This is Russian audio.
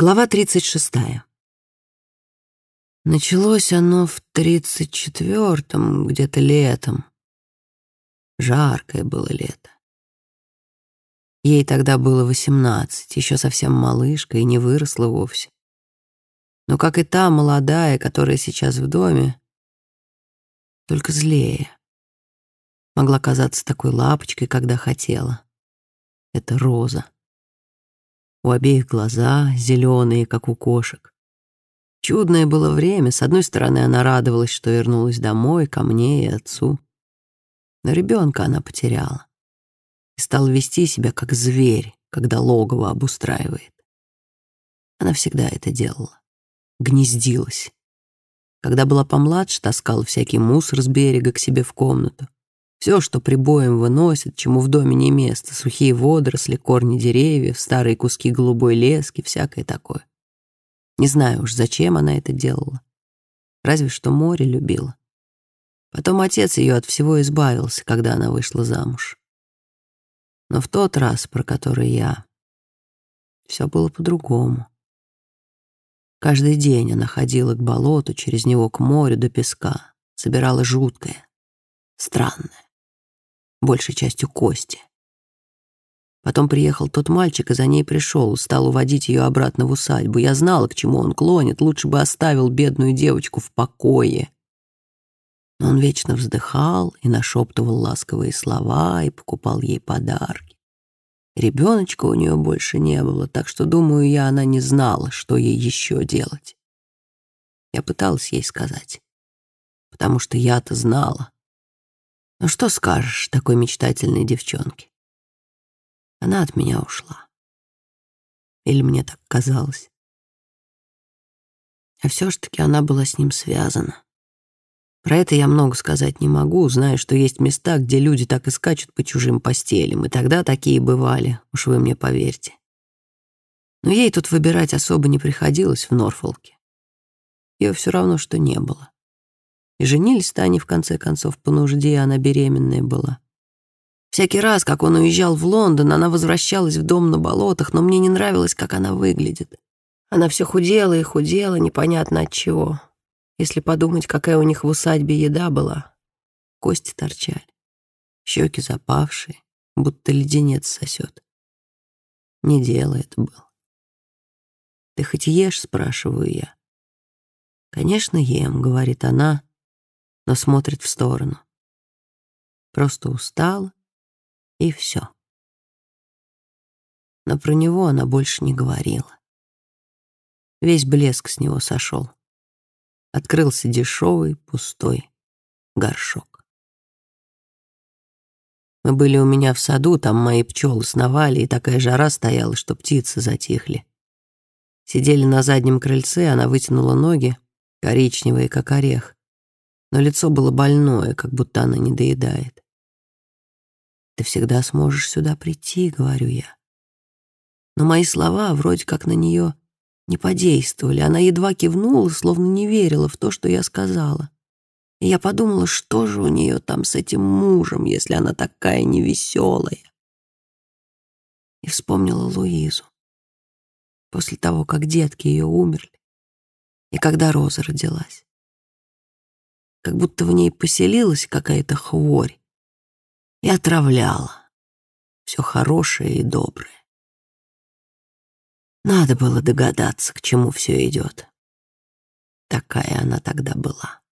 Глава 36. Началось оно в 34-м, где-то летом. Жаркое было лето. Ей тогда было 18, еще совсем малышка и не выросла вовсе. Но как и та молодая, которая сейчас в доме, только злее. Могла казаться такой лапочкой, когда хотела. Это Роза. У обеих глаза зеленые, как у кошек. Чудное было время. С одной стороны, она радовалась, что вернулась домой, ко мне и отцу. Но ребенка она потеряла. И стала вести себя как зверь, когда логово обустраивает. Она всегда это делала. Гнездилась. Когда была помладше, таскала всякий мусор с берега к себе в комнату. Все, что прибоем выносят, чему в доме не место, сухие водоросли, корни деревьев, старые куски голубой лески, всякое такое. Не знаю уж, зачем она это делала. Разве что море любила. Потом отец ее от всего избавился, когда она вышла замуж. Но в тот раз, про который я, все было по-другому. Каждый день она ходила к болоту, через него к морю до песка, собирала жуткое, странное большей частью кости. Потом приехал тот мальчик и за ней пришел, стал уводить ее обратно в усадьбу. Я знала, к чему он клонит, лучше бы оставил бедную девочку в покое. Но он вечно вздыхал и нашептывал ласковые слова и покупал ей подарки. Ребеночка у нее больше не было, так что, думаю я, она не знала, что ей еще делать. Я пыталась ей сказать, потому что я-то знала. Ну что скажешь такой мечтательной девчонке? Она от меня ушла. Или мне так казалось. А все ж таки она была с ним связана. Про это я много сказать не могу, знаю, что есть места, где люди так и скачут по чужим постелям, и тогда такие бывали, уж вы мне поверьте. Но ей тут выбирать особо не приходилось в Норфолке. Ее все равно, что не было. И женились-то они, в конце концов, по нужде, она беременная была. Всякий раз, как он уезжал в Лондон, она возвращалась в дом на болотах, но мне не нравилось, как она выглядит. Она все худела и худела, непонятно от чего. Если подумать, какая у них в усадьбе еда была. Кости торчали, щеки запавшие, будто леденец сосет. Не дело это было. «Ты хоть ешь?» — спрашиваю я. «Конечно, ем», — говорит она, но смотрит в сторону. Просто устала, и все. Но про него она больше не говорила. Весь блеск с него сошел. Открылся дешевый, пустой горшок. Мы были у меня в саду, там мои пчелы сновали, и такая жара стояла, что птицы затихли. Сидели на заднем крыльце, она вытянула ноги, коричневые, как орех но лицо было больное, как будто она не доедает. «Ты всегда сможешь сюда прийти», — говорю я. Но мои слова вроде как на нее не подействовали. Она едва кивнула, словно не верила в то, что я сказала. И я подумала, что же у нее там с этим мужем, если она такая невеселая. И вспомнила Луизу. После того, как детки ее умерли, и когда Роза родилась как будто в ней поселилась какая-то хворь и отравляла все хорошее и доброе. Надо было догадаться, к чему все идет. Такая она тогда была.